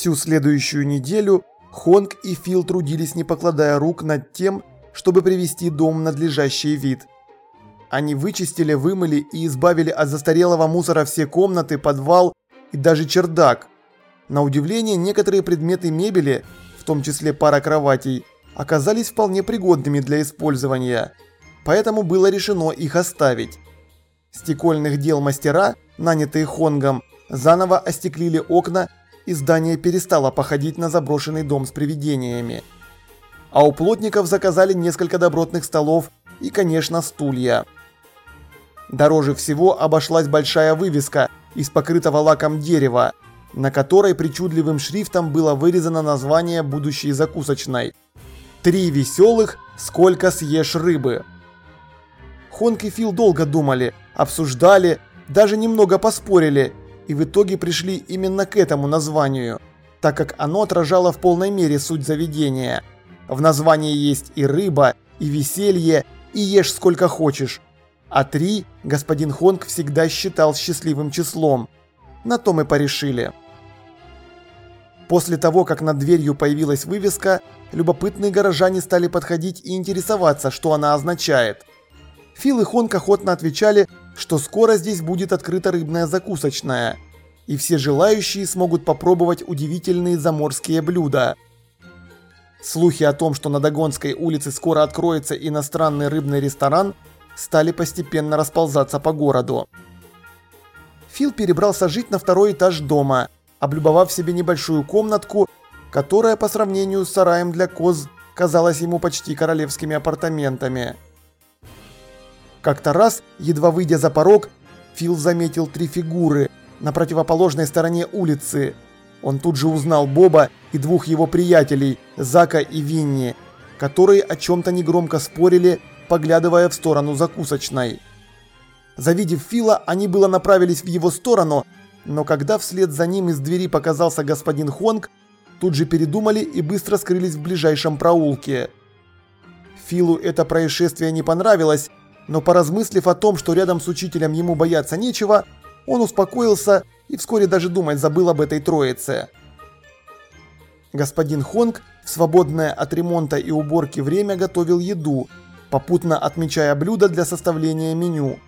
Всю следующую неделю Хонг и Фил трудились не покладая рук над тем, чтобы привести дом в надлежащий вид. Они вычистили, вымыли и избавили от застарелого мусора все комнаты, подвал и даже чердак. На удивление, некоторые предметы мебели, в том числе пара кроватей, оказались вполне пригодными для использования, поэтому было решено их оставить. Стекольных дел мастера, нанятые Хонгом, заново остеклили окна и здание перестало походить на заброшенный дом с привидениями. А у плотников заказали несколько добротных столов и, конечно, стулья. Дороже всего обошлась большая вывеска из покрытого лаком дерева, на которой причудливым шрифтом было вырезано название будущей закусочной. «Три веселых, сколько съешь рыбы». Хонк и Фил долго думали, обсуждали, даже немного поспорили и в итоге пришли именно к этому названию, так как оно отражало в полной мере суть заведения. В названии есть и рыба, и веселье, и ешь сколько хочешь. А три господин Хонг всегда считал счастливым числом. На то мы порешили. После того, как над дверью появилась вывеска, любопытные горожане стали подходить и интересоваться, что она означает. Фил и Хонг охотно отвечали, что скоро здесь будет открыта рыбная закусочная, и все желающие смогут попробовать удивительные заморские блюда. Слухи о том, что на Дагонской улице скоро откроется иностранный рыбный ресторан, стали постепенно расползаться по городу. Фил перебрался жить на второй этаж дома, облюбовав себе небольшую комнатку, которая по сравнению с сараем для коз казалась ему почти королевскими апартаментами. Как-то раз, едва выйдя за порог, Фил заметил три фигуры на противоположной стороне улицы. Он тут же узнал Боба и двух его приятелей, Зака и Винни, которые о чем-то негромко спорили, поглядывая в сторону закусочной. Завидев Фила, они было направились в его сторону, но когда вслед за ним из двери показался господин Хонг, тут же передумали и быстро скрылись в ближайшем проулке. Филу это происшествие не понравилось, но поразмыслив о том, что рядом с учителем ему бояться нечего, он успокоился и вскоре даже думать забыл об этой троице. Господин Хонг в свободное от ремонта и уборки время готовил еду, попутно отмечая блюда для составления меню.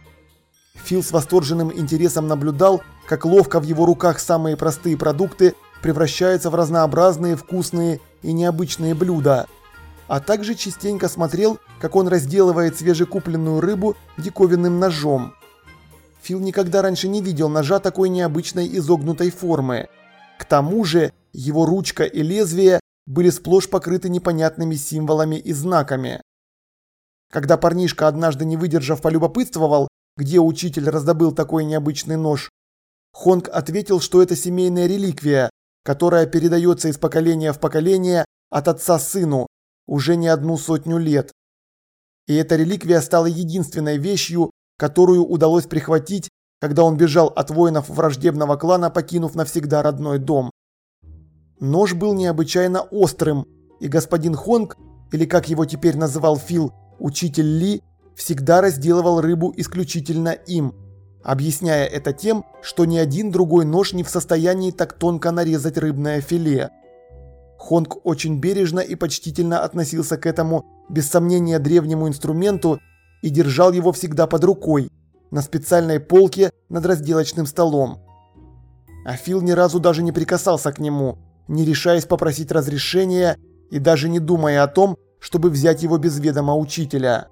Фил с восторженным интересом наблюдал, как ловко в его руках самые простые продукты превращаются в разнообразные, вкусные и необычные блюда – а также частенько смотрел, как он разделывает свежекупленную рыбу диковинным ножом. Фил никогда раньше не видел ножа такой необычной изогнутой формы. К тому же его ручка и лезвие были сплошь покрыты непонятными символами и знаками. Когда парнишка однажды не выдержав полюбопытствовал, где учитель раздобыл такой необычный нож, Хонг ответил, что это семейная реликвия, которая передается из поколения в поколение от отца сыну, уже не одну сотню лет. И эта реликвия стала единственной вещью, которую удалось прихватить, когда он бежал от воинов враждебного клана, покинув навсегда родной дом. Нож был необычайно острым, и господин Хонг, или как его теперь называл Фил, учитель Ли, всегда разделывал рыбу исключительно им, объясняя это тем, что ни один другой нож не в состоянии так тонко нарезать рыбное филе. Хонг очень бережно и почтительно относился к этому, без сомнения, древнему инструменту и держал его всегда под рукой, на специальной полке над разделочным столом. А Фил ни разу даже не прикасался к нему, не решаясь попросить разрешения и даже не думая о том, чтобы взять его без ведома учителя.